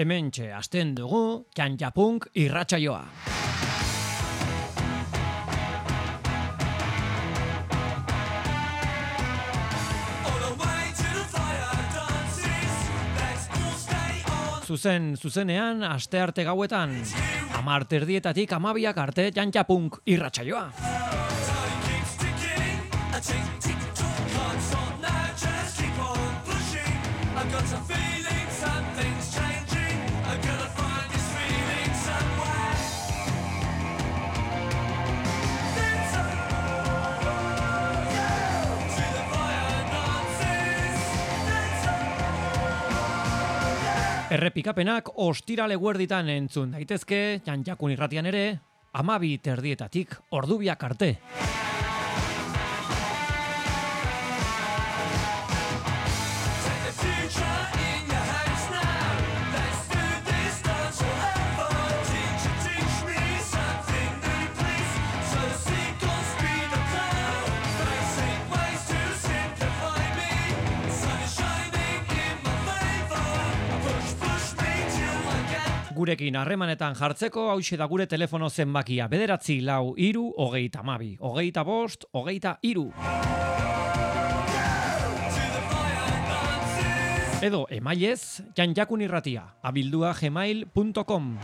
Hementxe hasten dugu Txantxapunk irratsaioa. Zuzen, zuzenean, aste arte gauetan, amar terdietatik amabiak arte Txantxapunk irratsaioa. Errepikapenak ostirale guerditan entzun daitezke, jantjakun irratian ere, amabi terdietatik ordubiak arte. Gurekin harremanetan jartzeko hause da gure telefono zenbakia. Bederatzi lau iru hogeita mabi hogeita bost hogeita iru edo emailez janjakun irratia abildua gmail.com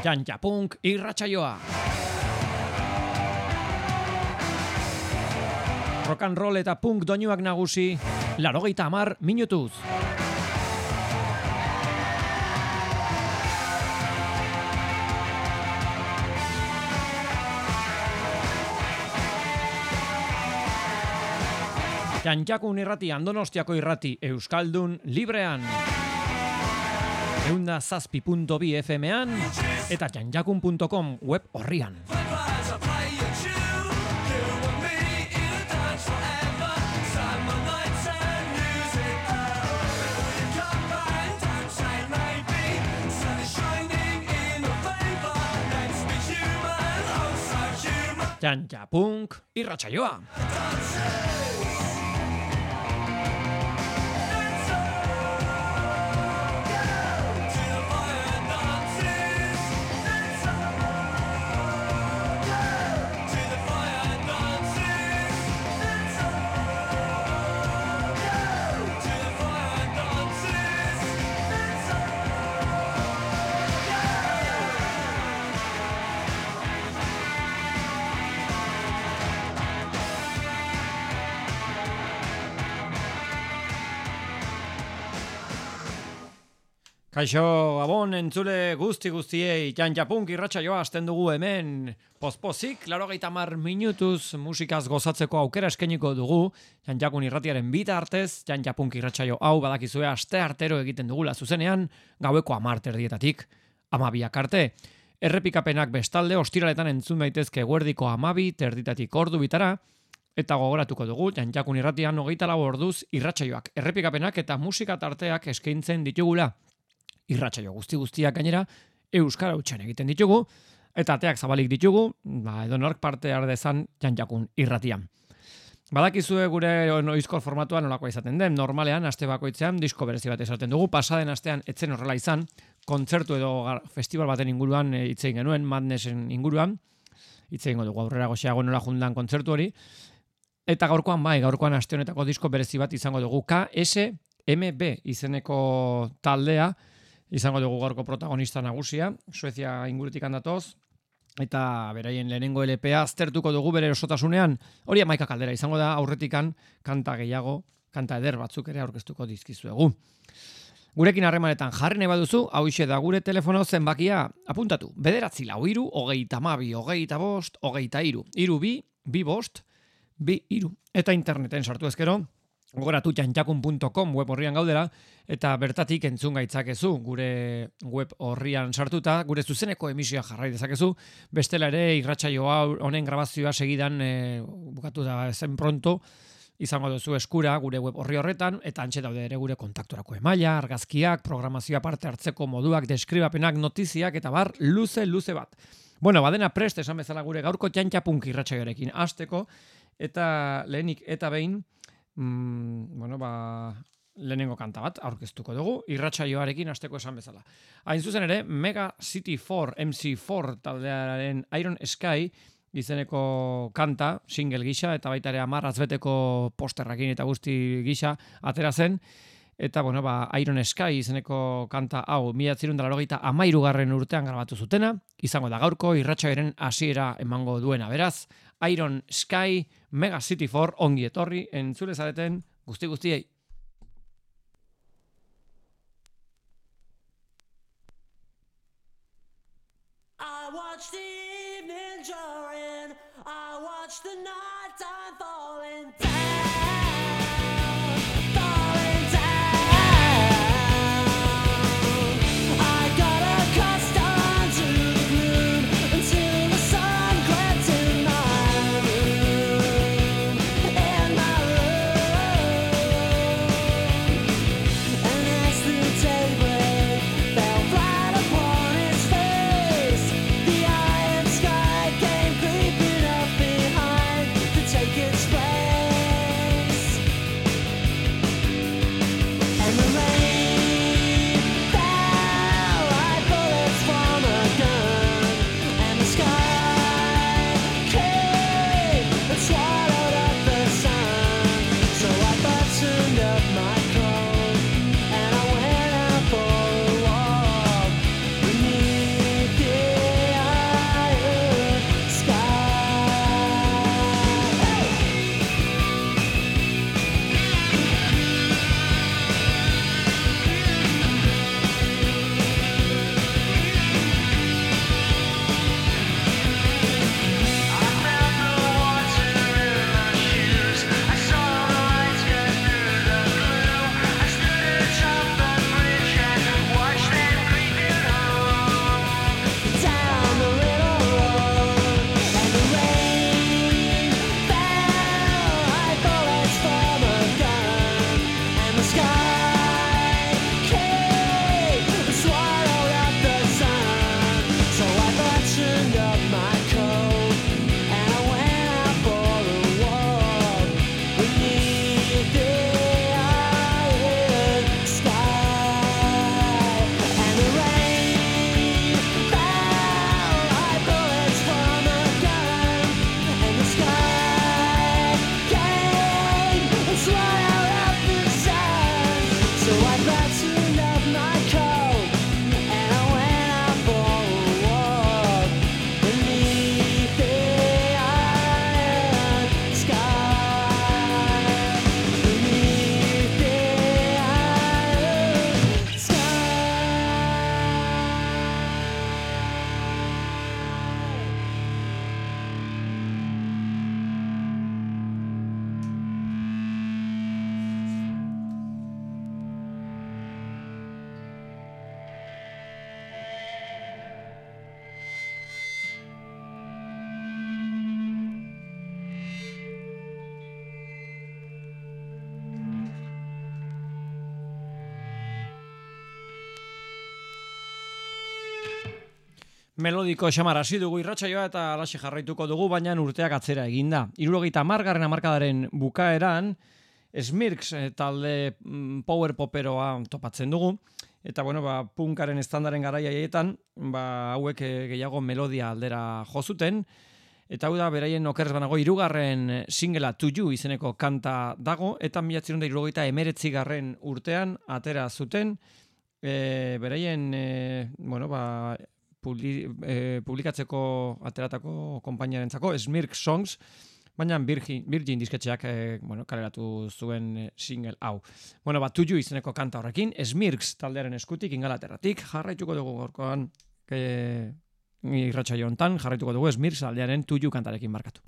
Janjapunk irratsaioa. Rock and roll eta punk doinuak nagusi, larogeita amar minutuz. Jantxakun irrati, andonostiako irrati, Euskaldun, librean. Eunda zazpi.bi FM-ean eta jantxakun.com web horrian. Jantja Punk irratsaioa. Kaixo, Gabon, entzule guzti guztiei, jan japunk irratxa joa, azten dugu hemen, pospozik, laro mar minutuz musikaz gozatzeko aukera eskeniko dugu, jan jakun irratiaren bita artez, jan japunk irratxa hau badakizue aste artero egiten dugula zuzenean, gaueko amarter dietatik, amabiak arte. Errepikapenak bestalde, ostiraletan entzun daitezke guerdiko amabi, terditatik ordu bitara, eta gogoratuko dugu, jan jakun irratian hogeita lau orduz irratsaioak errepikapenak eta musika tarteak eskaintzen ditugula, irratsaio guzti guztiak gainera euskara hutsen egiten ditugu eta ateak zabalik ditugu, ba edo nork parte har dezan janjakun irratian. Badakizue gure noizko formatua nolakoa izaten den, normalean aste bakoitzean disko berezi bat esaten dugu, pasaden astean etzen horrela izan, kontzertu edo festival baten inguruan e, hitzein genuen, Madnessen inguruan, hitzein dugu aurrera goxeago nola jundan kontzertu hori, eta gaurkoan bai, gaurkoan aste honetako disko berezi bat izango dugu, KSMB izeneko taldea, izango dugu gaurko protagonista nagusia, Suezia ingurutik handatoz, eta beraien lehenengo LPA aztertuko dugu bere osotasunean, hori amaika kaldera, izango da aurretikan kanta gehiago, kanta eder batzuk ere aurkeztuko dizkizuegu. Gurekin harremanetan jarri nahi baduzu, hau da gure telefono zenbakia apuntatu. Bederatzi lau iru, hogeita mabi, hogeita bost, hogeita iru. Iru bi, bi bost, bi iru. Eta interneten sartu ezkero, gogoratu jantjakun.com web horrian gaudera, eta bertatik entzun gaitzakezu gure web horrian sartuta, gure zuzeneko emisioa jarrai dezakezu, bestela ere irratsaioa honen grabazioa segidan e, bukatu da zen pronto, izango duzu eskura gure web horri horretan, eta antxe daude ere gure kontakturako emaila, argazkiak, programazioa parte hartzeko moduak, deskribapenak, notiziak, eta bar, luze, luze bat. Bueno, badena prest esan bezala gure gaurko txantxapunk irratxaioarekin hasteko eta lehenik eta behin mm, bueno, ba, lehenengo kanta bat aurkeztuko dugu irratsaioarekin hasteko esan bezala. Hain zuzen ere, Mega City 4 MC4 taldearen Iron Sky izeneko kanta, single gisa, eta baita ere amarraz beteko posterrakin eta guzti gisa atera zen, eta bueno, ba, Iron Sky izeneko kanta hau, mila zirun dara amairu garren urtean grabatu zutena, izango da gaurko, irratxaiaren hasiera emango duena, beraz, Iron Sky, Mega City 4, ongi etorri, entzule zareten, guzti guztiei. I watch the evening drawing, I watch the night Melodiko xamar hasi dugu irratsaioa eta alaxe jarraituko dugu, baina urteak atzera eginda. Irurogeita margarren amarkadaren bukaeran, Smirks eh, talde mm, power poperoa topatzen dugu. Eta bueno, ba, punkaren estandaren garaia ba, hauek eh, gehiago melodia aldera jozuten. Eta hau da, beraien okerrez banago, irugarren singela to you izeneko kanta dago, eta milatzen da irurogeita emeretzi garren urtean atera zuten. E, beraien, e, bueno, ba, publi, e, publikatzeko ateratako konpainiarentzako Smirk Songs, baina Virgin, Virgin disketxeak e, bueno, kaleratu zuen eh, single hau. Bueno, bat tuju izeneko kanta horrekin, Smirks taldearen eskutik, ingalaterratik, jarraituko dugu gorkoan e, irratxa jontan, jarraituko dugu Smirks taldearen tuju kantarekin markatu.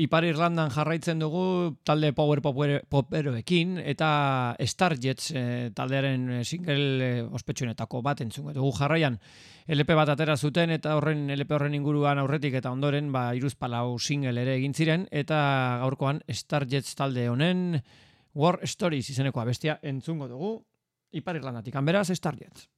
Ipar Irlandan jarraitzen dugu talde Power Poperoekin eta Starjets e, taldearen eh, single e, ospetsuenetako bat entzungo dugu jarraian. LP bat atera zuten eta horren LP horren inguruan aurretik eta ondoren ba iruzpalau single ere egin ziren eta gaurkoan Starjets talde honen War Stories izeneko bestia entzungo dugu Ipar Irlandatik. Beraz Starjets.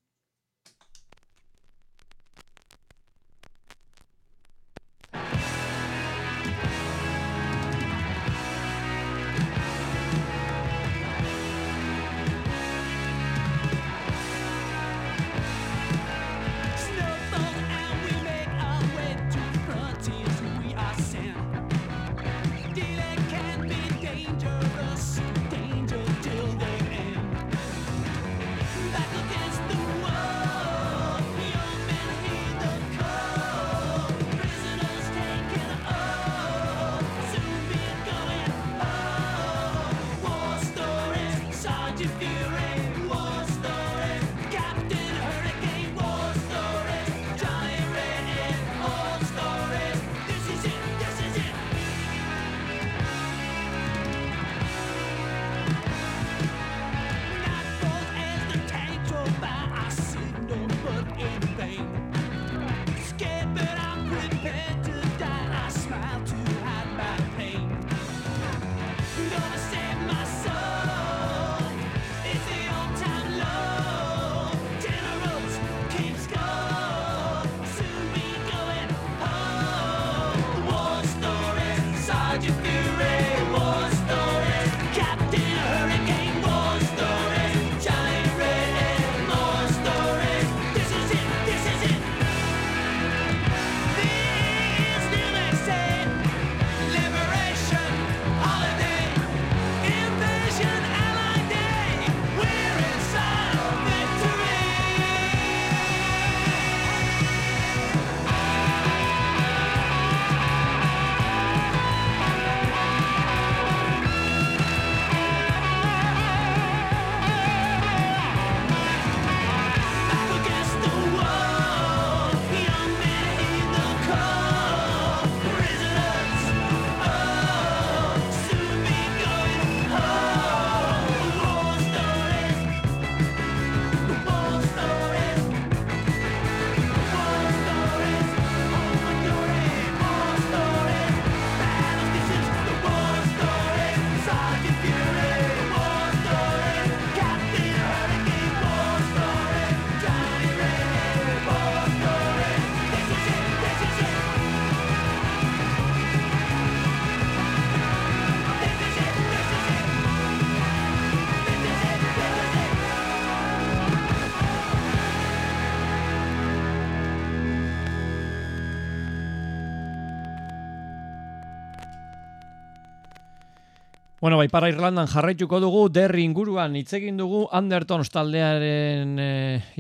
Bueno, bai, para Irlandan jarraituko dugu, derri inguruan hitz egin dugu, Andertons taldearen e,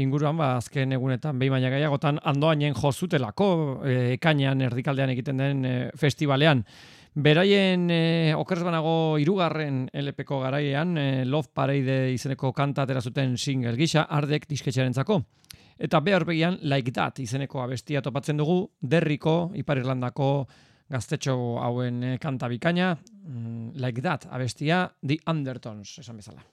inguruan, ba, azken egunetan, behin baina gaiagotan, andoainen jozutelako, e, ekainean erdikaldean egiten den e, festivalean. Beraien e, okerzbanago irugarren LPko garaian, e, Love Parade izeneko kanta atera zuten single gisa, ardek disketxaren zako. Eta behar begian, Like That izeneko abestia topatzen dugu, derriko, Ipar Irlandako, gaztetxo hauen eh, kanta bikaina, mm, like that, abestia, The Undertones, esan bezala.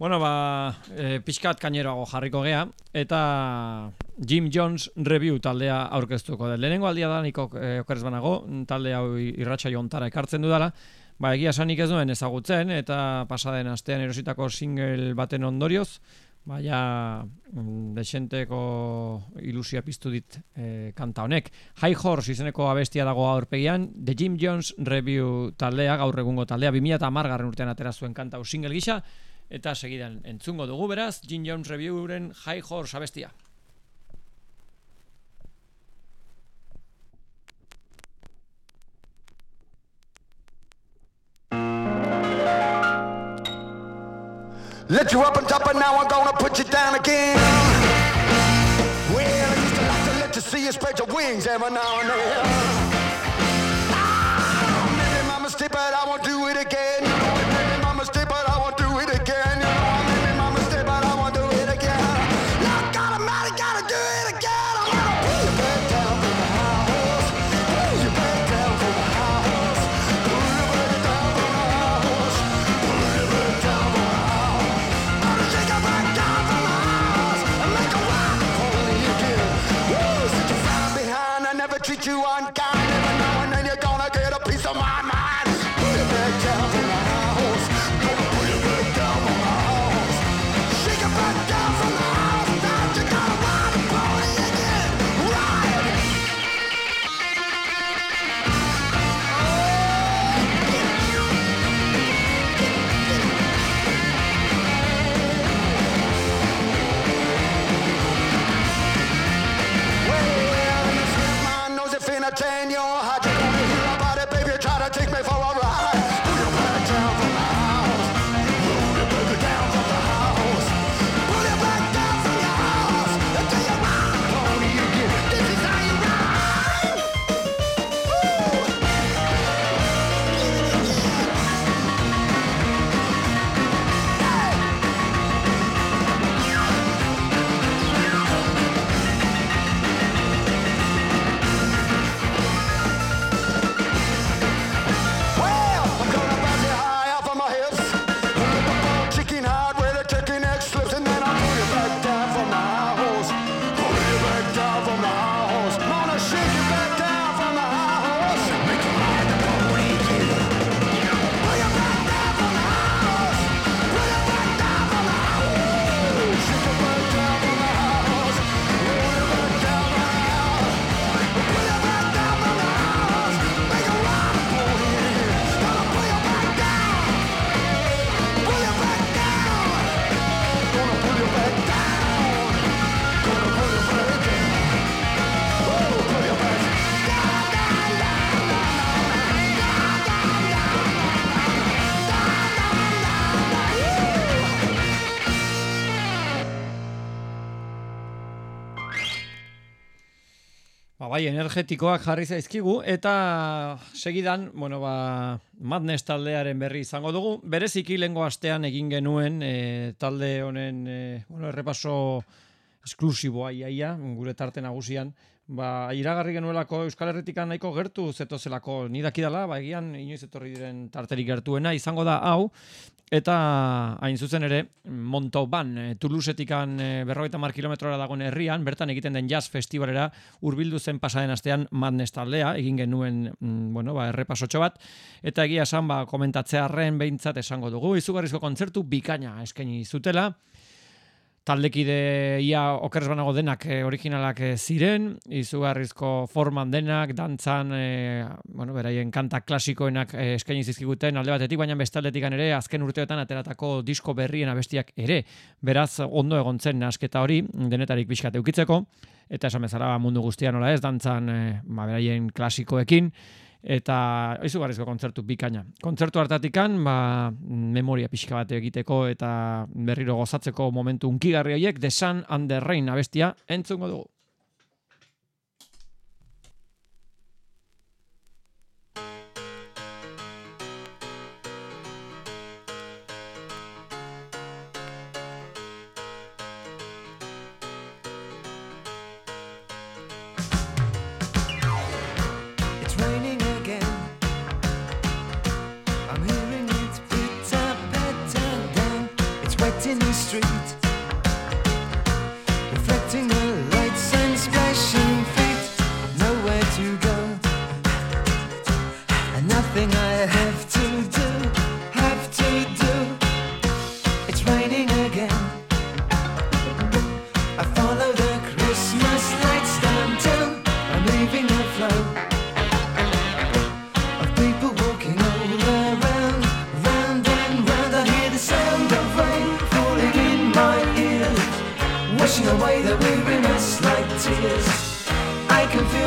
Bueno, ba, e, pixkat kaineroago jarriko gea, eta Jim Jones review taldea aurkeztuko da. Lehenengo aldia da, niko e, okerez banago, talde hau irratxa jontara ekartzen dudala, ba, egia sanik ez duen ezagutzen, eta pasaden astean erositako single baten ondorioz, baina mm, desenteko ilusia piztu dit e, kanta honek. High Horse izeneko abestia dago aurpegian, The Jim Jones review taldea, gaur egungo taldea, 2000 eta margarren urtean atera zuen kanta hau single gisa, Eta segidan entzungo dugu beraz, Jim Jones Reviewen High Horse abestia. Let you up on top and now I'm gonna put you down again. Well, I used to like to let you see you spread your wings every now and then. Ah, Maybe my mistake but I won't do it again bai, energetikoak jarri zaizkigu, eta segidan, bueno, ba, Madness taldearen berri izango dugu. Bereziki lengo astean egin genuen e, talde honen, e, bueno, errepaso esklusiboa iaia, gure tarte nagusian, ba, iragarri genuelako Euskal Herritikan nahiko gertu zetozelako nidakidala, ba, egian inoiz etorri diren tarterik gertuena, izango da hau, eta hain zuzen ere, Montauban, e, Toulousetikan e, berrogeita mar kilometrora dagoen herrian, bertan egiten den jazz festivalera, urbildu zen pasaden astean Madness taldea, egin genuen, mm, bueno, ba, errepasotxo bat, eta egia esan, ba, komentatzearen behintzat esango dugu, izugarrizko kontzertu bikaina eskaini zutela, taldekide ia okerrez banago denak e, originalak e, ziren, izugarrizko forman denak, dantzan, e, bueno, beraien kanta klasikoenak e, eskaini zizkiguten alde batetik, baina bestaldetik ere azken urteotan ateratako disko berrien abestiak ere, beraz ondo egon zen asketa hori, denetarik bizkate ukitzeko, eta esan bezala mundu guztian nola ez, dantzan e, ba, beraien klasikoekin, eta izugarrizko kontzertu bikaina. Kontzertu hartatikan, ba, memoria pixka bat egiteko eta berriro gozatzeko momentu unkigarri horiek, The Sun and the Rain abestia entzungo dugu.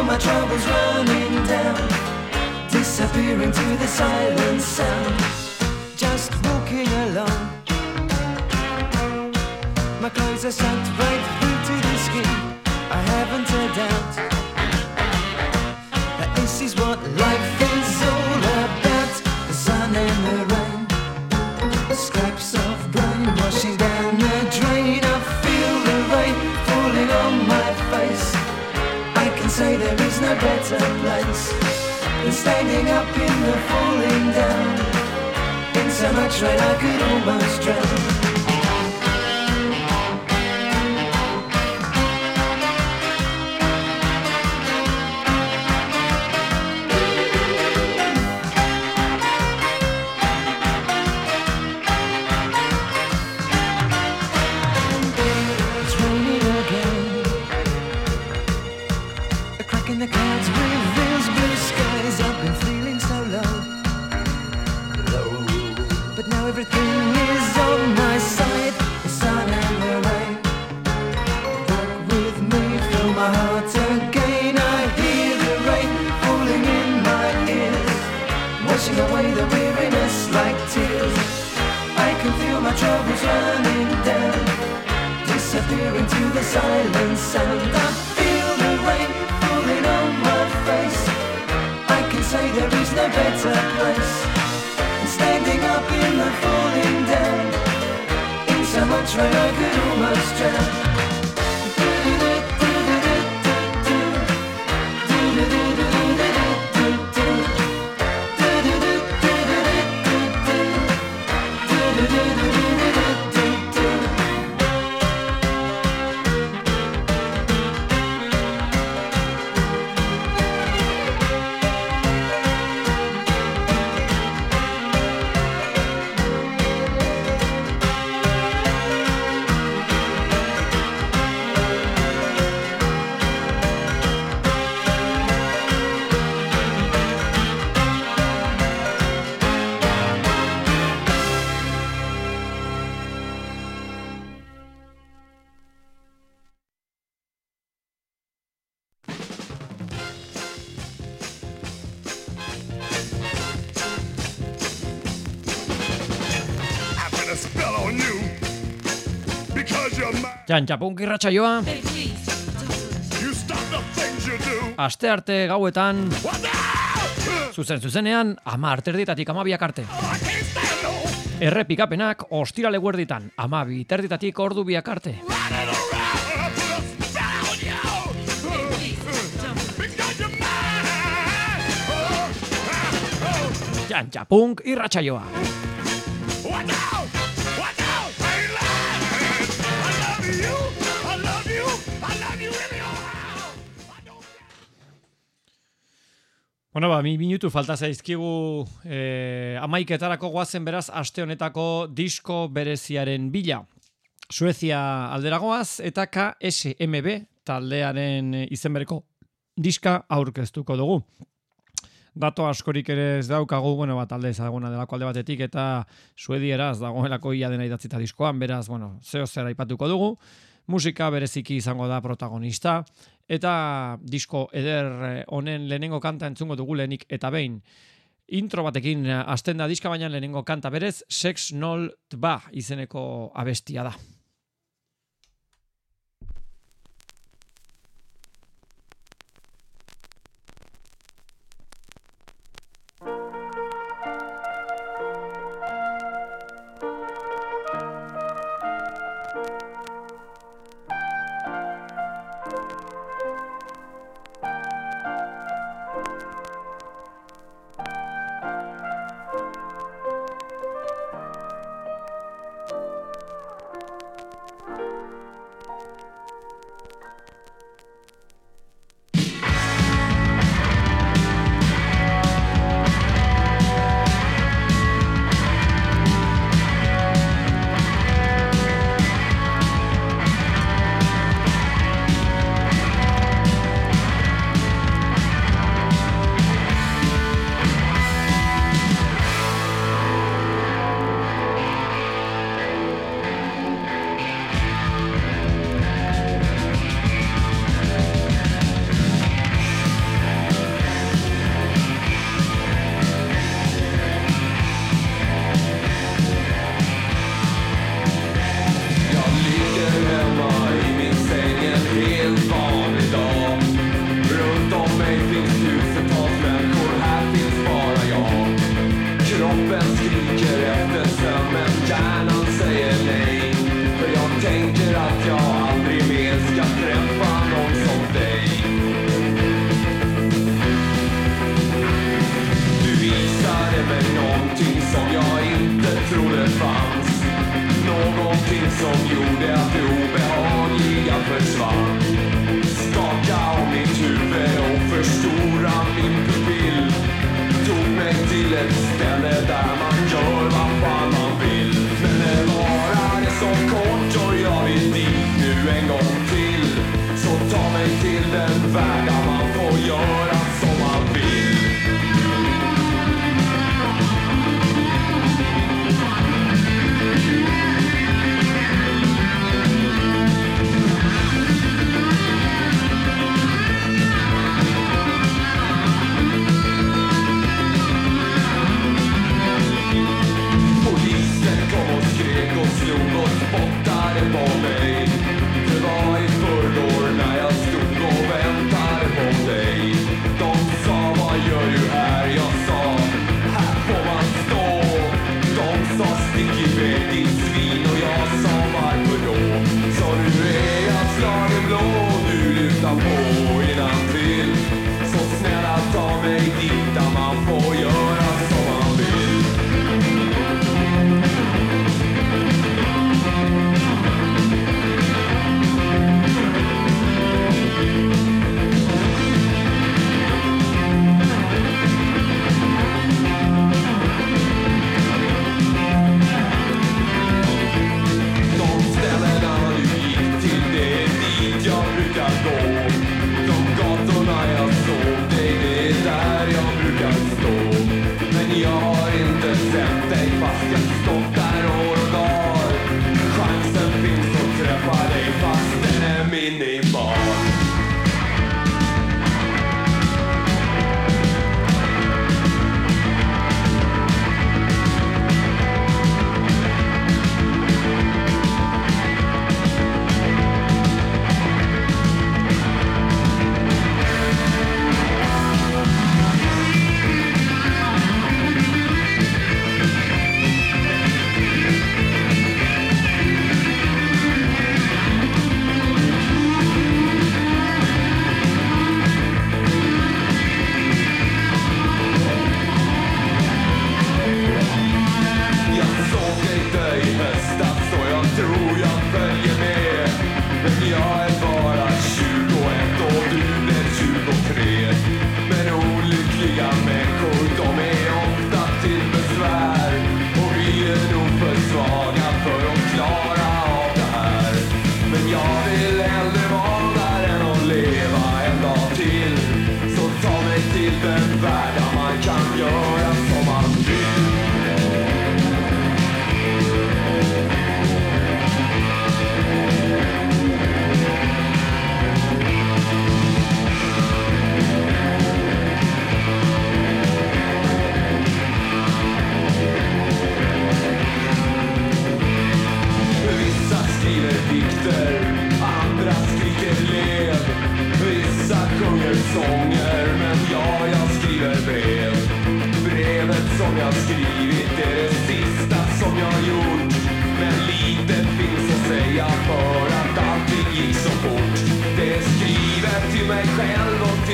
My troubles running down, disappearing to the silent sound. Just walking along. My clothes are soaked right through place than standing up in the falling down. In so much rain I could almost drown. Things you do. aste arte gauetan, zuzen zuzenean, ama arterditatik amabiak arte. No Errepikapenak ostirale guerditan, amabi terditatik ordu biak arte. running around. Bueno, ba, mi minutu falta zaizkigu eh, amaiketarako goazen beraz aste honetako disko bereziaren bila. Suezia alderagoaz eta KSMB taldearen eh, izen bereko diska aurkeztuko dugu. Dato askorik ere ez daukagu, bueno, bat talde ezaguna delako alde batetik eta suedieraz dagoelako ia dena idatzita diskoan, beraz, bueno, zeo zer aipatuko dugu. Musika bereziki izango da protagonista eta disko eder eh, honen lehenengo kanta entzungo dugu lehenik eta behin. Intro batekin eh, hasten da diska baina lehenengo kanta berez Sex Nol Tba izeneko abestia da.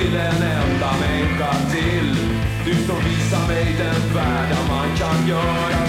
till en enda människa till. Du som visar mig den värld man kan göra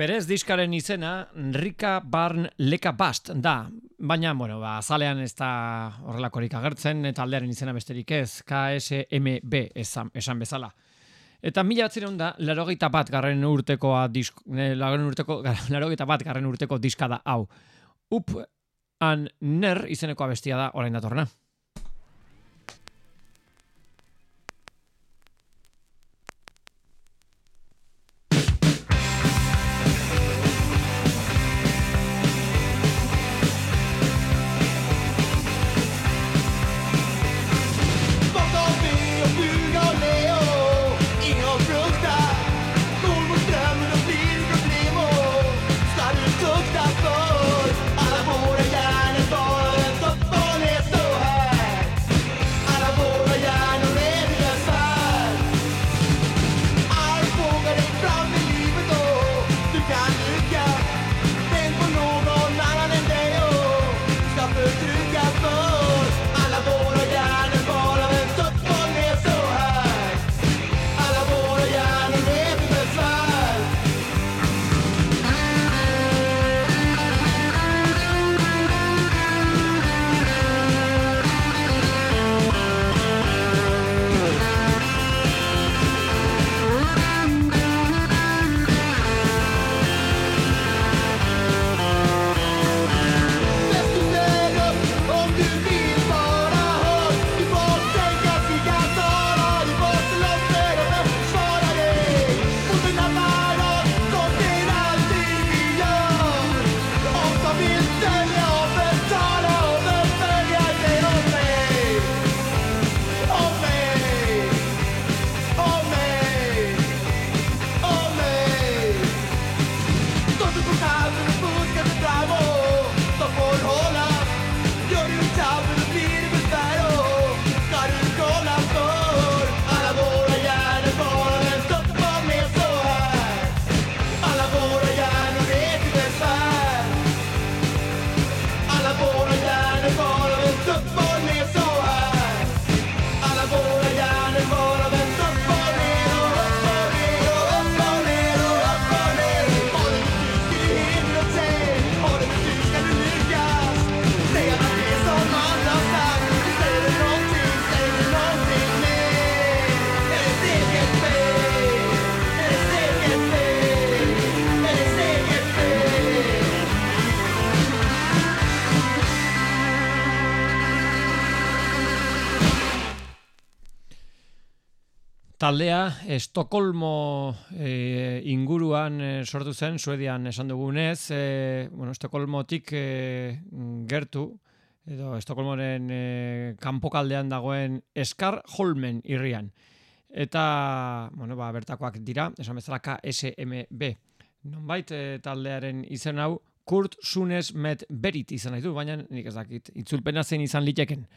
Berez diskaren izena Rika Barn Leka Bast da, baina bueno, ba, azalean ez da horrelakorik agertzen eta aldearen izena besterik ez, KSMB esan, esan bezala. Eta mila batzireun da, larogeita bat garren urtekoa disk, eh, larogeita urteko, larogeita bat garren urteko diska da hau. Up an ner izeneko abestia da orain datorna. taldea eh, Estokolmo e, eh, inguruan e, sortu zen Suedian esan dugunez, e, bueno, Estokolmotik e, gertu edo Estokolmoren e, kanpokaldean dagoen Eskar Holmen irrian. Eta, bueno, ba, bertakoak dira, esan bezalaka SMB. Nonbait e, taldearen izen hau Kurt Sunes Met Berit izan nahi du, baina nik ez dakit itzulpena zein izan liteken.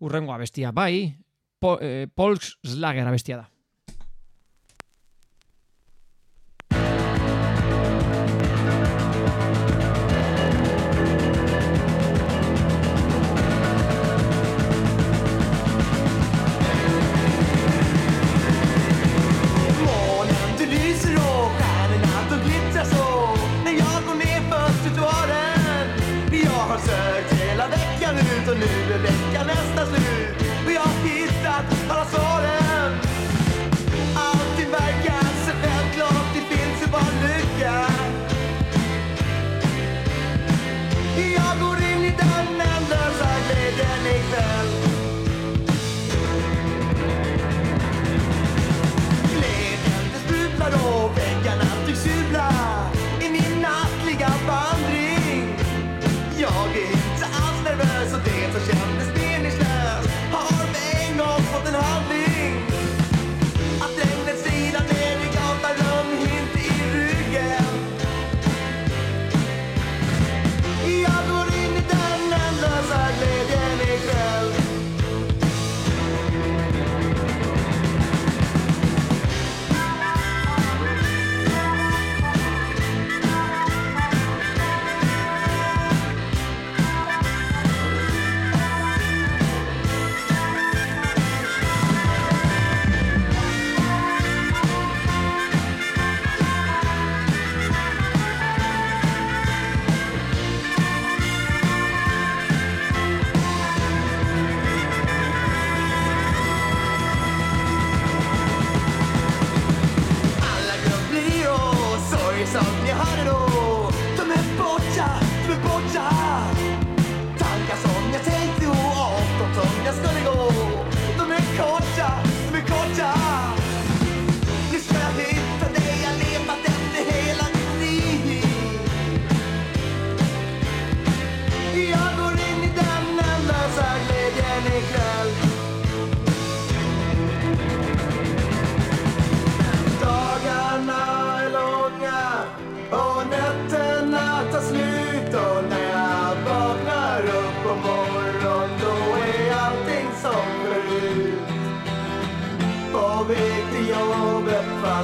Urrengoa bestia bai, po, e, Polks Slager abestia da.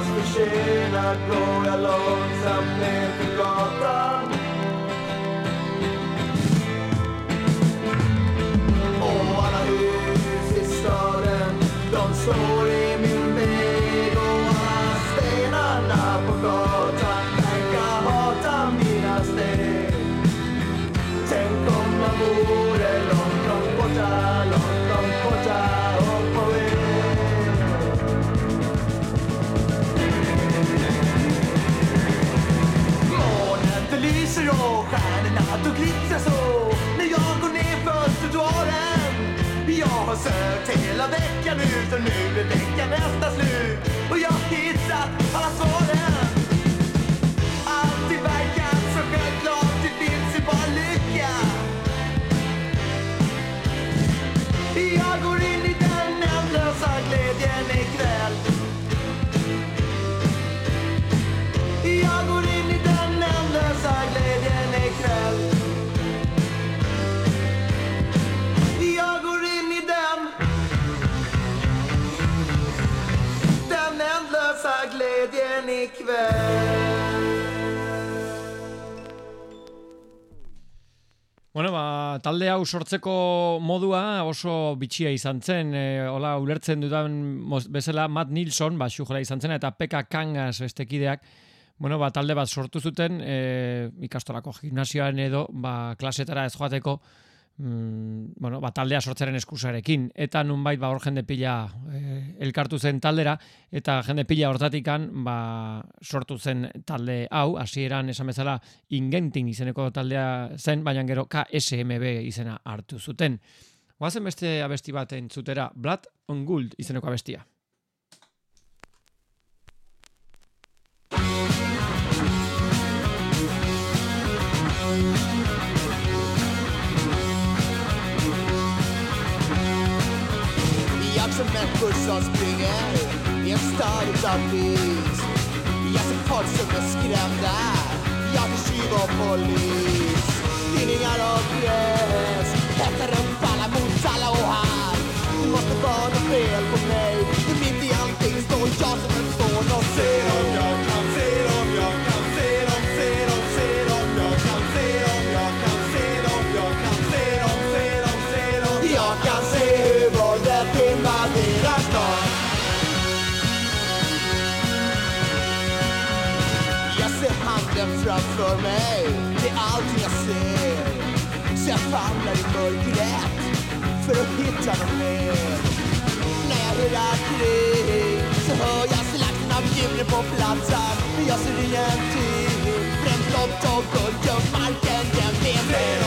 Försenad går jag långsamt ner för. Jag har sökt hela veckan ut och nu är veckan nästan slut och jag har hittat alla svaren. Bueno, ba, talde hau sortzeko modua oso bitxia izan zen, e, hola ulertzen dudan bezala Matt Nilsson, ba, xujela izan zen, eta Pekka Kangas bestekideak, bueno, ba, talde bat sortu zuten, e, ikastolako gimnasioan edo, ba, klasetara ez joateko, mm, bueno, ba, taldea sortzaren eskusarekin, eta nunbait ba, hor jende pila e, elkartu zen taldera, eta jende pila hortatikan ba, sortu zen talde hau, hasieran esan bezala Ingenting izeneko taldea zen, baina gero KSMB izena hartu zuten. Goazen beste abesti bat entzutera, Blood on Gold izeneko abestia. Som människor som springer i en stad utan pris. Jag ser folk som är skrämda. Jag blir tjuv och polis. Tidningar och press för mig, det är allting jag ser. Så jag famlar i mörkret för att hitta något mer. När jag hurrar kring så hör jag slakten av djuren på plattan. Men jag ser ingenting, främst de guld, och marken den vet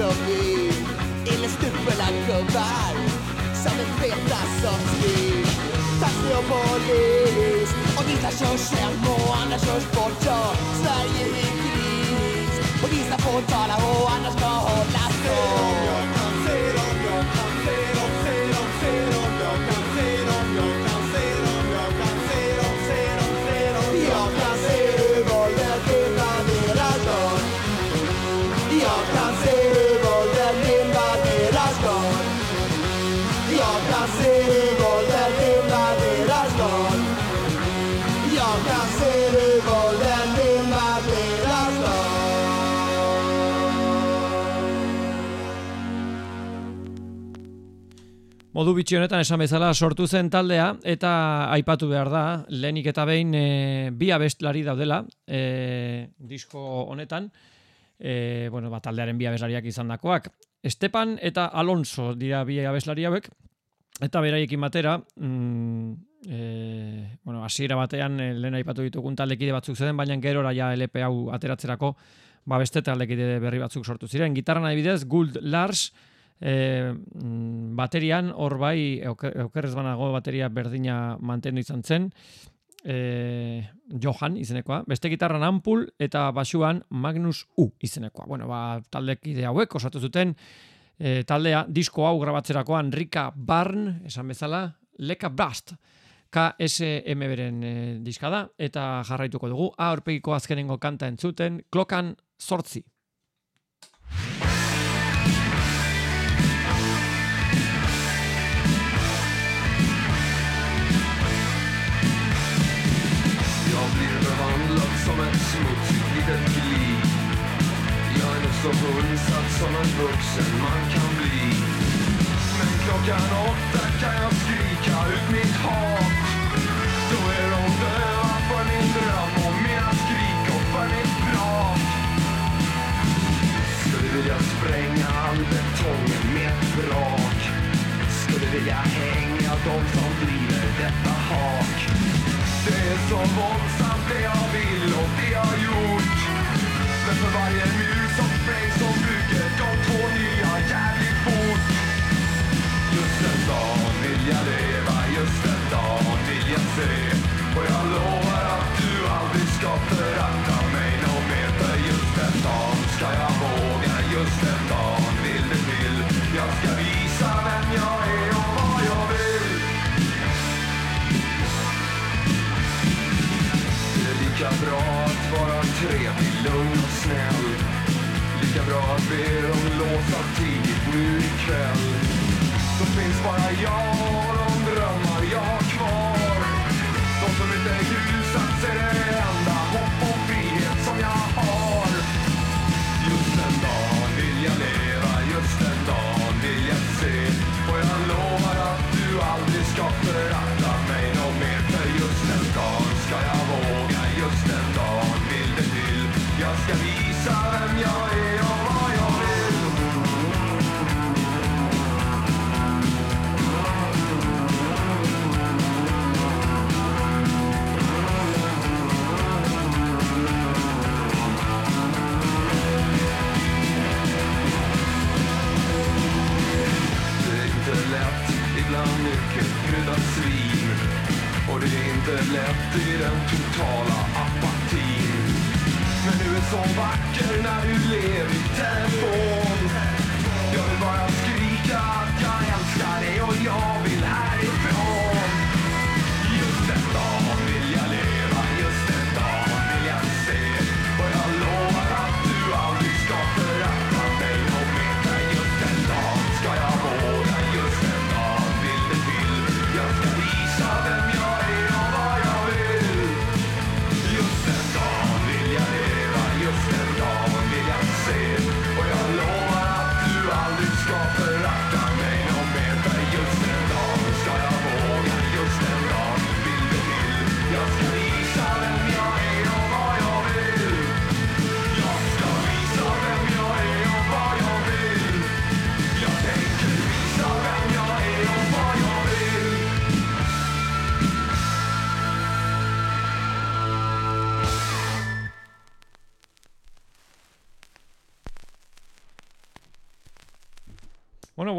som vin Eller stupela gubbar Som är feta som svin Taxi och polis Och vissa körs hem och andra körs bort ja. Sverige i kris Och vissa får tala och andra ska Modu bitxi honetan esan bezala sortu zen taldea eta aipatu behar da, lehenik eta behin e, bi abestlari daudela e, disko honetan, e, bueno, ba, taldearen bi abeslariak izandakoak. Estepan eta Alonso dira bi abeslari hauek, eta beraiekin batera, mm, e, bueno, hasiera batean e, lehen aipatu ditugun taldekide batzuk zeden, baina gerora ja LP hau ateratzerako, ba beste taldekide berri batzuk sortu ziren. gitarra Gitarran adibidez, Gould Lars, e, baterian, hor bai, eukerrez banago bateria berdina mantendu izan zen, e, Johan izenekoa, beste gitarran Ampul eta basuan Magnus U izenekoa. Bueno, ba, taldek ide hauek osatu zuten, e, taldea, disko hau grabatzerakoan Rika Barn, esan bezala, Leka Blast, KSM beren e, diska da, eta jarraituko dugu, aurpegiko azkenengo kanta entzuten, klokan sortzi.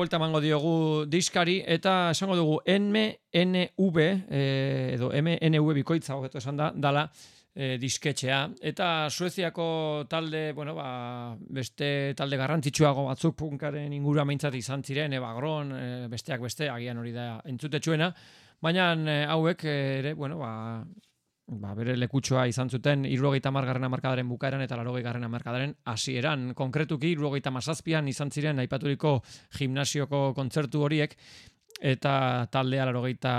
buelta emango diogu diskari eta esango dugu MNV e, eh, edo MNV bikoitza hobeto esan da dala e, disketxea. Eta Sueziako talde bueno ba, beste talde garrantzitsuago batzuk punkaren ingurua meintzat izan ziren Eva Gron e, besteak beste agian hori da entzutetsuena baina e, hauek ere bueno ba, ba, bere lekutxoa izan zuten irurogeita margarren amarkadaren bukaeran eta larogei garren amarkadaren hasieran. Konkretuki irurogeita mazazpian izan ziren aipaturiko gimnasioko kontzertu horiek eta taldea larogeita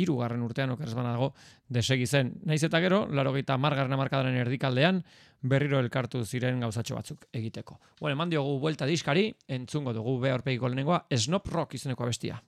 irugarren urtean okeraz dago desegi zen. Naiz eta gero, larogeita margarren amarkadaren erdikaldean berriro elkartu ziren gauzatxo batzuk egiteko. Bueno, eman diogu buelta diskari, entzungo dugu behorpeiko lehenengoa, Snop Rock izeneko abestia.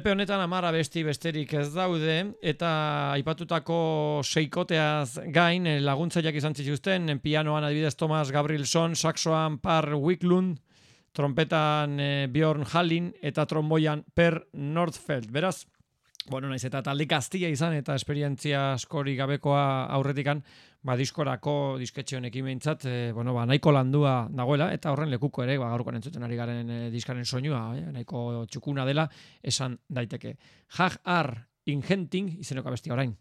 Honetan amara besti besterik ez daude, eta aipatutako seikoteaz gain eh, laguntzaileak izan zituzten, en pianoan adibidez Thomas Gabrielson, saxoan Par Wiklund, trompetan eh, Bjorn Hallin eta tromboian Per Nordfeld. Beraz, bueno, naiz eta talde gaztia izan eta esperientzia askori gabekoa aurretikan, ba, diskorako disketxe honekin behintzat, e, bueno, ba, nahiko landua dagoela, eta horren lekuko ere, ba, gaurkoan entzuten ari garen e, diskaren soinua, eh, nahiko txukuna dela, esan daiteke. Jag ar ingenting, izeneko abestia orain.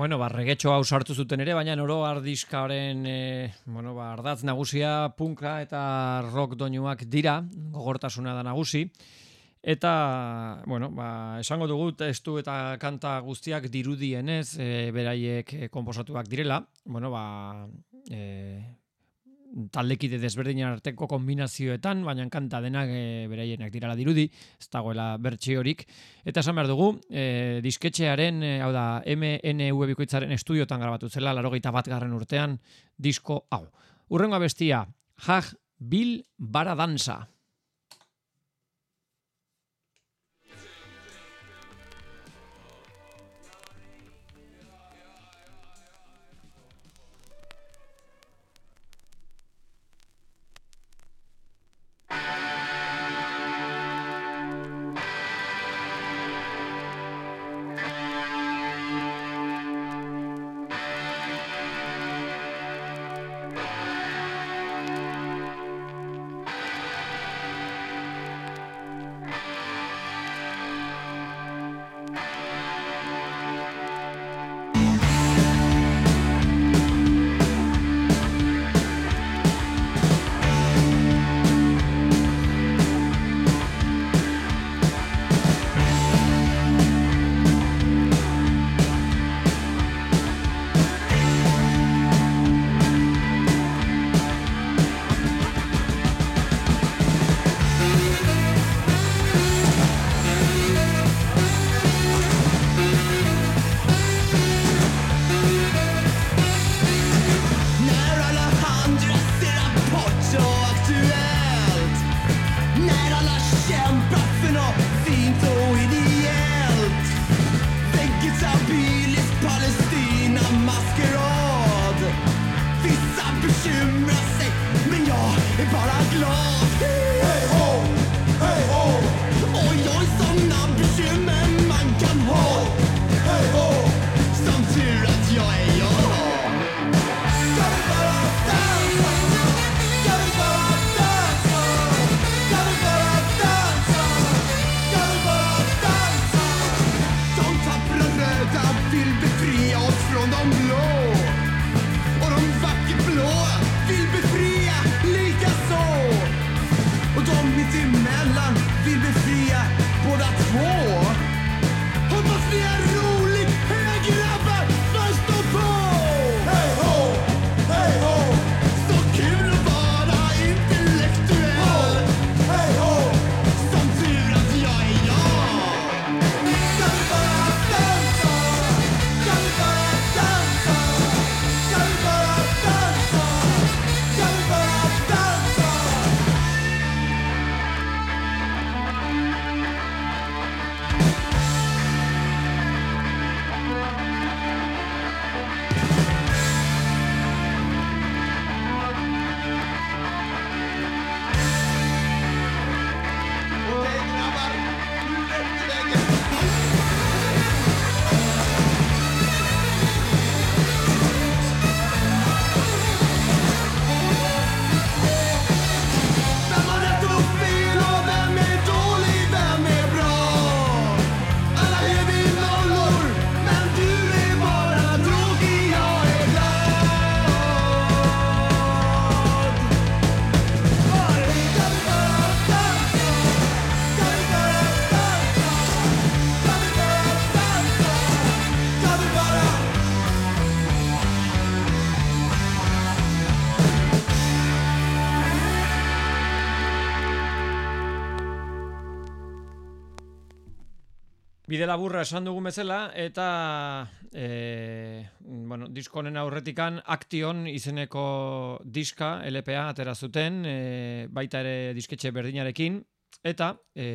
Bueno, ba, regetxo hau sartu zuten ere, baina oro ardiskaren, e, bueno, ba, ardatz nagusia punka eta rock doinuak dira, gogortasuna da nagusi. Eta, bueno, ba, esango dugu testu eta kanta guztiak dirudienez, e, beraiek e, konposatuak direla. Bueno, ba, e, taldekide desberdinen arteko kombinazioetan, baina kanta denak e, beraienak dirala dirudi, ez dagoela bertsiorik. Eta esan behar dugu, e, disketxearen, e, hau da, MNV bikoitzaren estudiotan grabatu zela, laro bat garren urtean, disko hau. Urrengo bestia, Jag Bil Bara Dansa. Bide laburra esan dugun bezala, eta e, bueno, disko honen aurretikan Action izeneko diska, LPA, atera zuten, e, baita ere disketxe berdinarekin, eta e,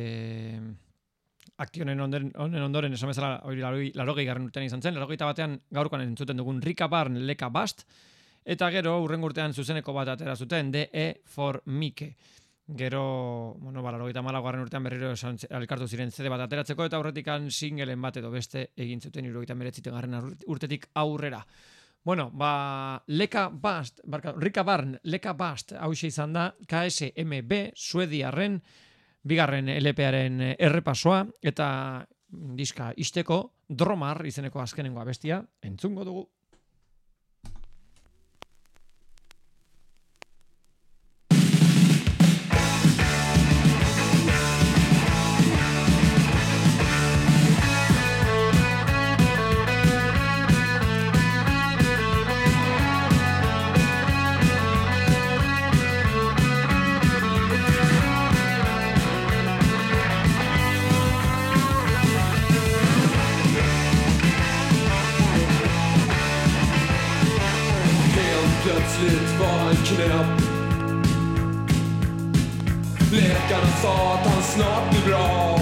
Actionen ondoren, honen ondoren esan bezala hori larogei garren urtean izan zen, larogeita batean gaurkoan entzuten dugun Rika Barn Leka Bast, eta gero urrengo urtean zuzeneko bat atera zuten, DE for Mike. Gero, bueno, ba, laro gita urtean berriro esan alkartu ziren zede bat ateratzeko eta aurretik singelen bat edo beste egin zuten iro meretziten garren urtetik aurrera. Bueno, ba, Leka Bast, barka, Rika Barn, Leka Bast, hau izan da, KSMB, Suediarren, bigarren LParen errepasoa, eta diska isteko, Dromar izeneko azkenengoa bestia, entzungo dugu. knäpp. Läkarna sa att han snart blir bra.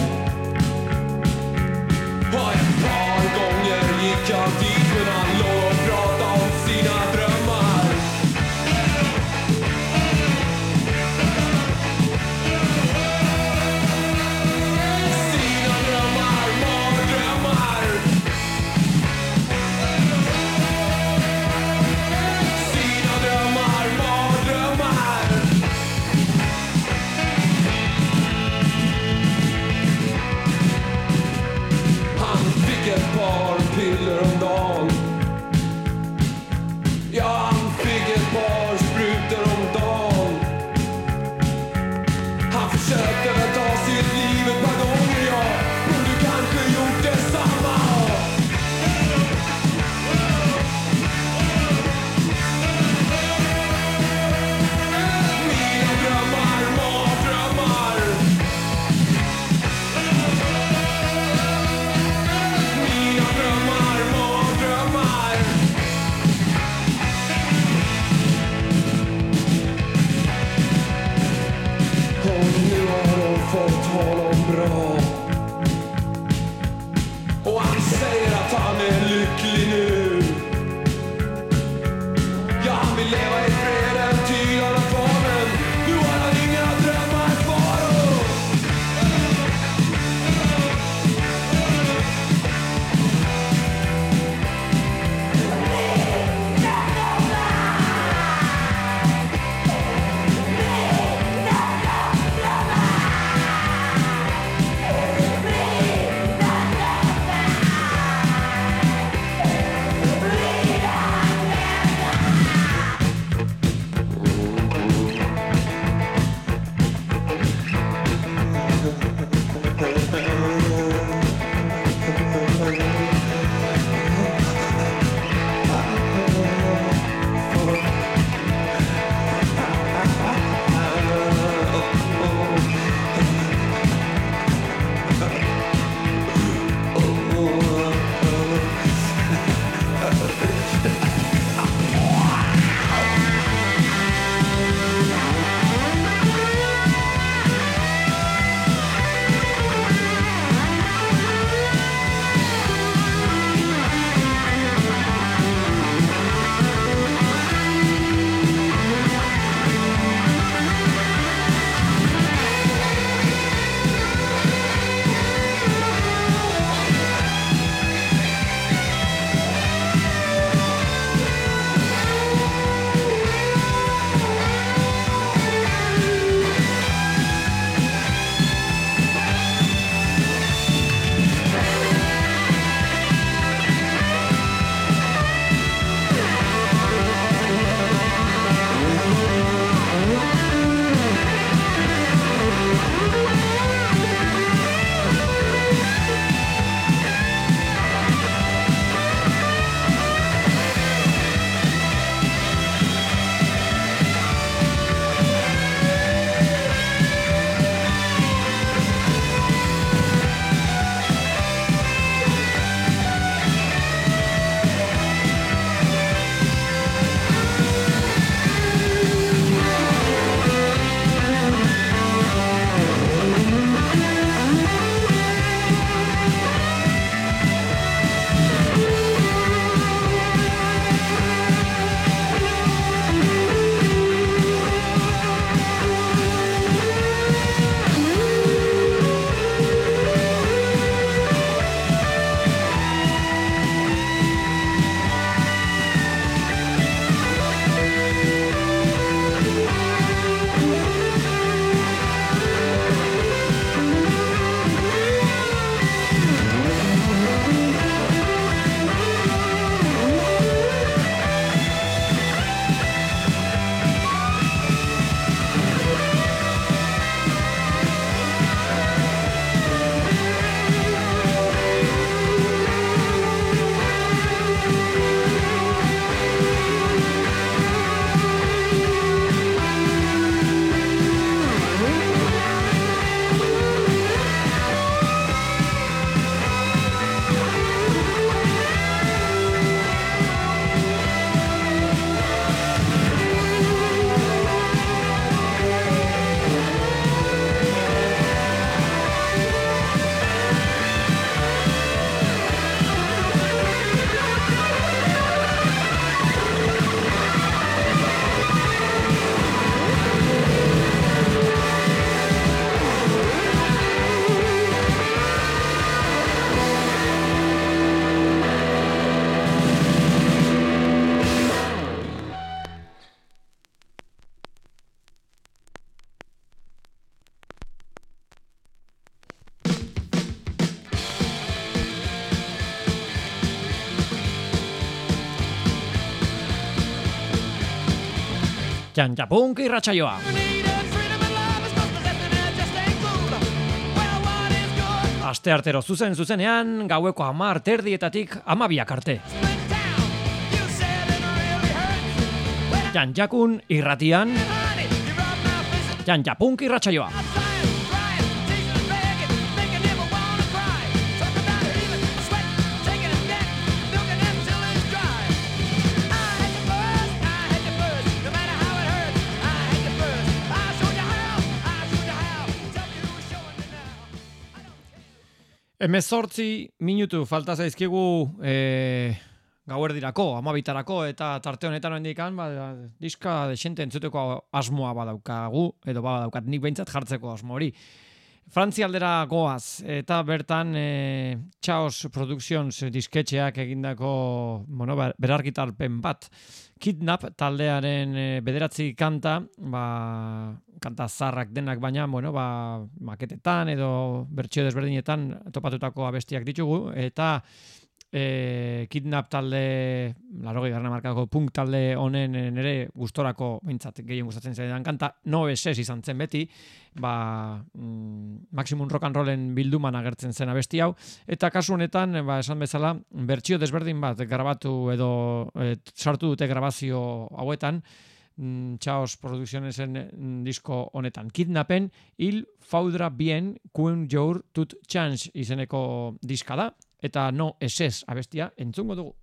nu har de fått honom bra. Jantxapunk irratsaioa. Aste artero zuzen zuzenean, gaueko amar terdietatik amabiak arte. Jantxakun irratian, Jantxapunk irratsaioa. Hemezortzi minutu falta zaizkigu e, gauerdirako, amabitarako, eta tarte honetan hendikan, ba, diska desente entzuteko asmoa badaukagu, edo badaukat nik behintzat jartzeko asmo hori. Frantzia aldera goaz, eta bertan e, Chaos Productions disketxeak egindako bueno, ber- berargitalpen bat. Kidnap taldearen e, bederatzi kanta, ba, kanta zarrak denak baina, bueno, ba, maketetan edo bertsio desberdinetan topatutako abestiak ditugu, eta e, Kidnap talde, larogei garna markako punk talde honen e, nire gustorako, bintzat, gehien gustatzen zaidan kanta, no SS izan zen beti, ba, mm, Maximum Rock and Rollen bilduman agertzen zen abesti hau, eta kasu honetan, ba, esan bezala, bertsio desberdin bat grabatu edo e, sartu dute grabazio hauetan, mm, Chaos Productionesen mm, disko honetan. Kidnapen, Il Faudra Bien Kun Jour Tut Chance izeneko diska da, eta no SS abestia entzungo dugu.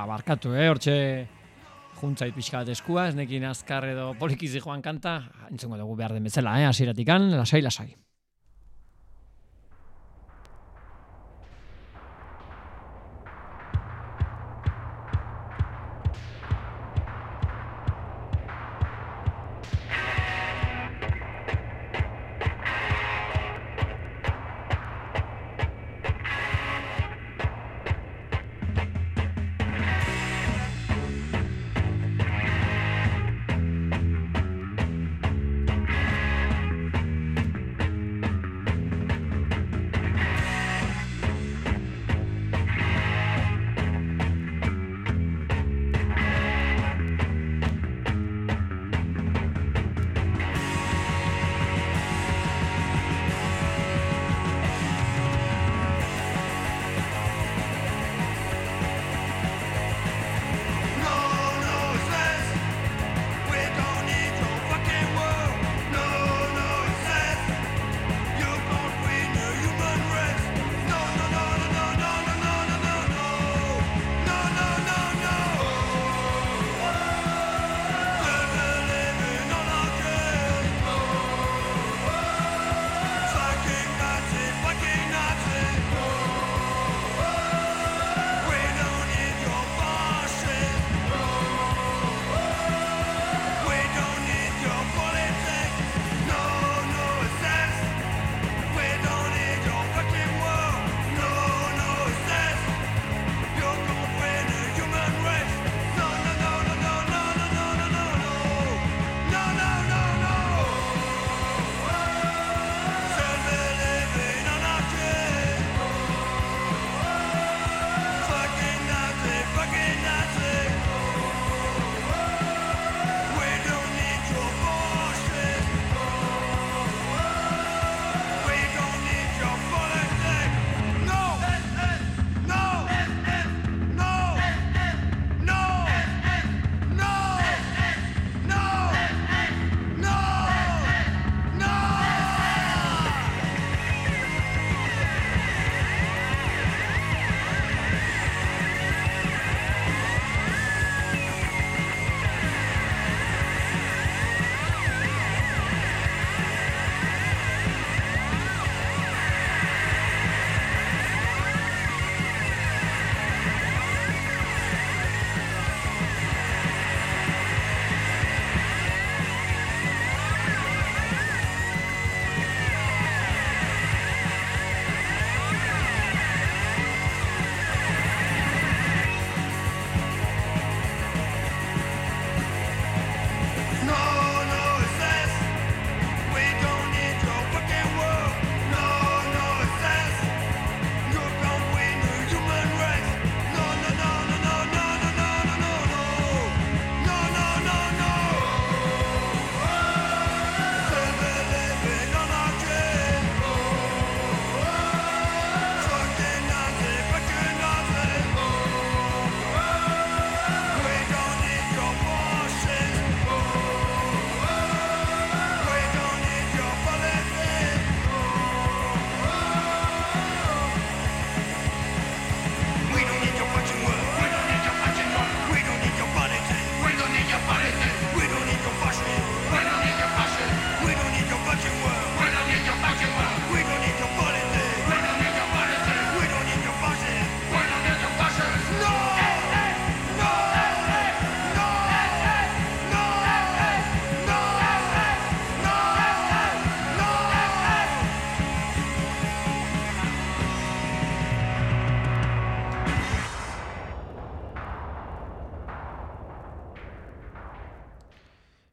Epa, barkatu, eh, hortxe juntzait pixka bat eskua, ez nekin azkar edo polikizi joan kanta, entzungo dugu behar den bezala, eh, hasieratikan, lasai, lasai.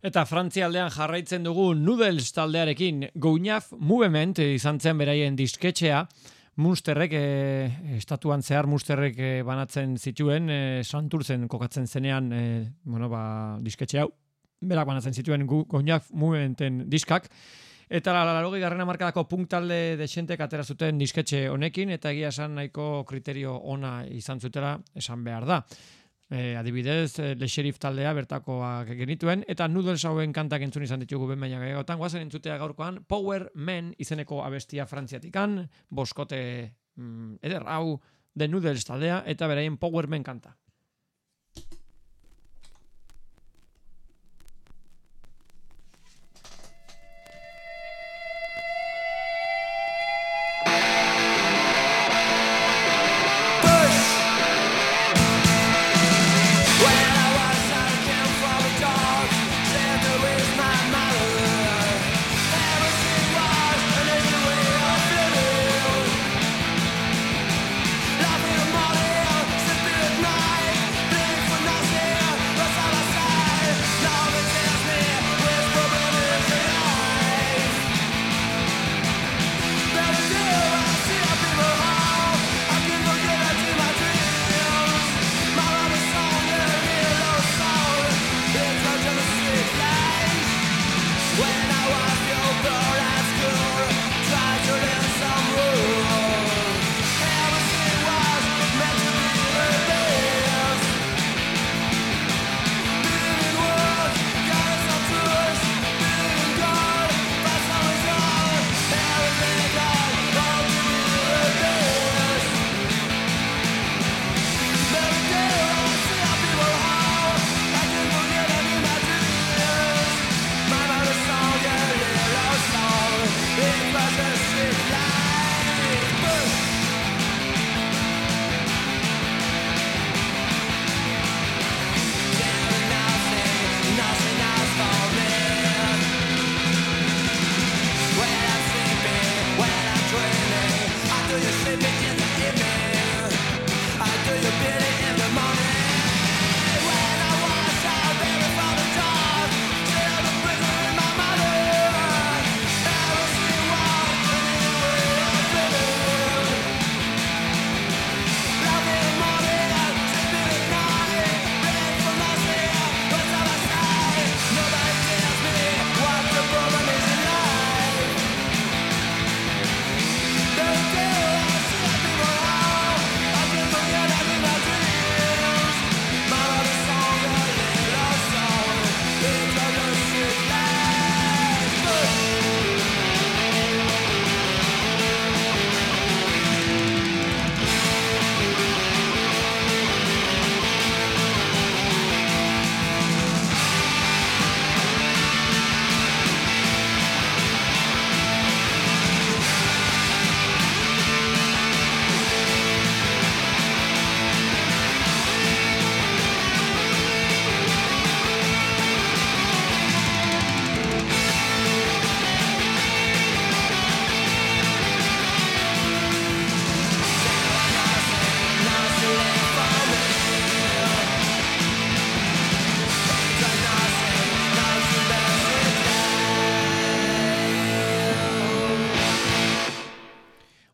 Eta Frantzia aldean jarraitzen dugu Noodles taldearekin Gounaf Movement izan zen beraien disketxea. Munsterrek, e, estatuan zehar Munsterrek e, banatzen zituen, e, Santurtzen kokatzen zenean, e, bueno, ba, disketxe hau, berak banatzen zituen Gounaf Movementen diskak. Eta la larogi garrena markadako punk talde desentek atera zuten disketxe honekin, eta egia esan nahiko kriterio ona izan zutela esan behar da. E, adibidez, e, Le Sheriff taldea bertakoak genituen, eta Noodles hauen kantak entzun izan ditugu ben baina gehiagotan, guazen entzutea gaurkoan Power Man izeneko abestia frantziatikan, boskote mm, eder hau The Noodles taldea, eta beraien Power Man kanta.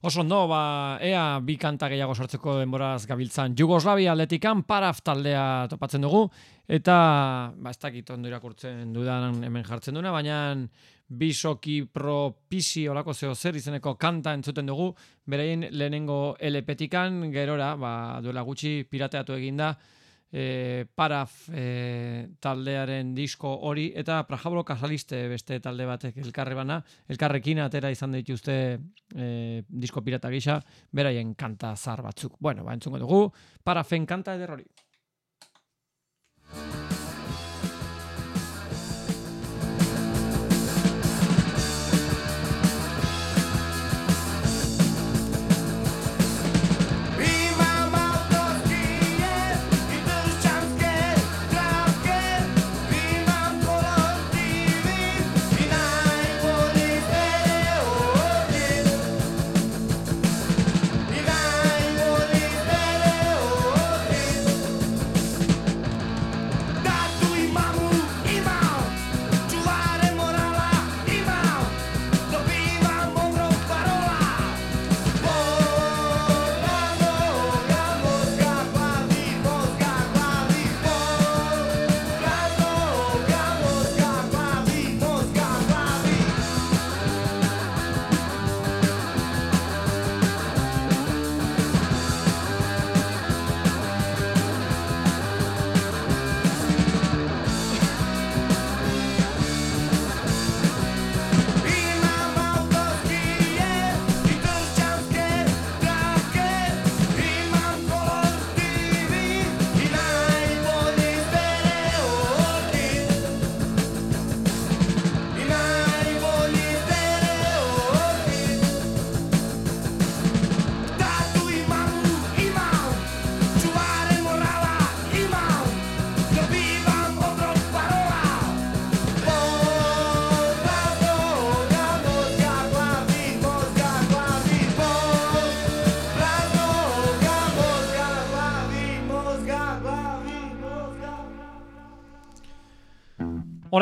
Oso ondo, ba, ea bi kanta gehiago sortzeko denboraz gabiltzan. Jugoslavia atletikan paraf taldea topatzen dugu, eta, ba, ez dakit ondo irakurtzen dudan hemen jartzen duna, baina bisoki propisi olako zeo zer izeneko kanta entzuten dugu, beraien lehenengo LP-tikan, gerora, ba, duela gutxi pirateatu eginda, e, paraf e, taldearen disko hori eta Prajablo Kasaliste beste talde batek elkarre bana, elkarrekin atera izan dituzte e, disko pirata gisa, beraien kanta zar batzuk. Bueno, ba, entzungo dugu, parafen kanta eder hori.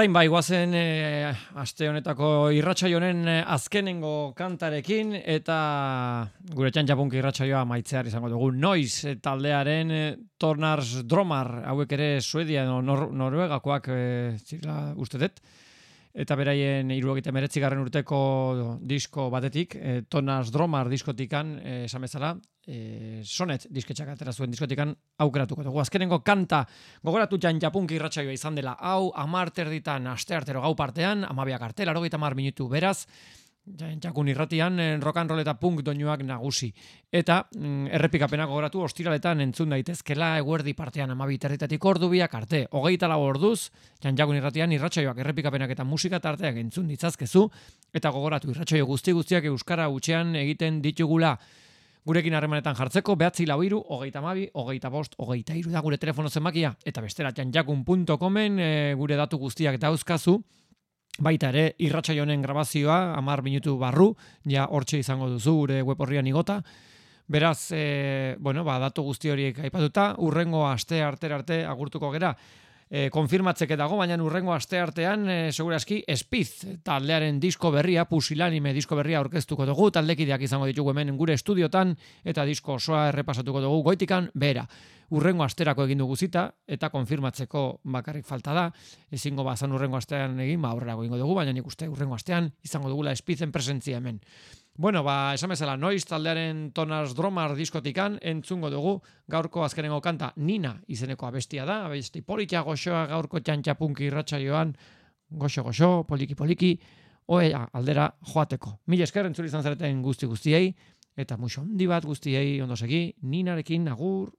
Orain bai, guazen e, aste honetako irratsaionen eh, azkenengo kantarekin eta gure txantxapunki irratsaioa maitzear izango dugu. Noiz eh, taldearen e, Tornars Dromar, hauek ere Suedia, no, nor, Noruegakoak e, zirela uste dut. Eta beraien irurogeita meretzigarren urteko disko batetik, e, Tornars Dromar diskotikan, esan bezala, e, sonet disketxak atera zuen diskotikan aukeratuko dugu. Azkenengo kanta gogoratu jan japunki irratsaioa izan dela hau, amar terditan aste artero gau partean, amabiak arte, laro mar minutu beraz, Jain jakun irratian eh, rock and roll eta punk doinuak nagusi. Eta mm, errepikapena gogoratu ostiraletan entzun daitezkela eguerdi partean amabi territatik ordu biak arte. Hogeita lau orduz, jan jakun irratian irratsaioak errepikapenak eta musika tarteak entzun ditzazkezu. Eta gogoratu irratsaio guzti guztiak euskara utxean egiten ditugula gurekin harremanetan jartzeko, behatzi lau iru, hogeita mabi, hogeita bost, hogeita iru da gure telefono zenbakia, eta bestera janjakun.comen e, gure datu guztiak dauzkazu, baita ere irratsaio honen grabazioa 10 minutu barru ja hortxe izango duzu gure web horrian igota. Beraz e, bueno ba datu guzti horiek aipatuta urrengo aste arte arte agurtuko gera e, konfirmatzeke dago baina urrengo aste artean e, segurazki espiz taldearen disko berria pusilanime disko berria aurkeztuko dugu taldekideak izango ditugu hemen gure estudiotan eta disko osoa errepasatuko dugu goitikan bera urrengo asterako egin dugu zita eta konfirmatzeko bakarrik falta da. Ezingo bazan urrengo astean egin, ba aurrerago egingo dugu, baina nik uste urrengo astean izango dugula espizen presentzia hemen. Bueno, ba, esan bezala, noiz taldearen tonas dromar diskotikan entzungo dugu gaurko azkenengo kanta Nina izeneko abestia da, abesti politia goxoa gaurko txantxapunki irratsaioan goxo-goxo, poliki-poliki, oea aldera joateko. Mil esker entzuri izan zareten guzti guztiei, eta muxo handi bat guztiei ondo segi, Ninarekin agur.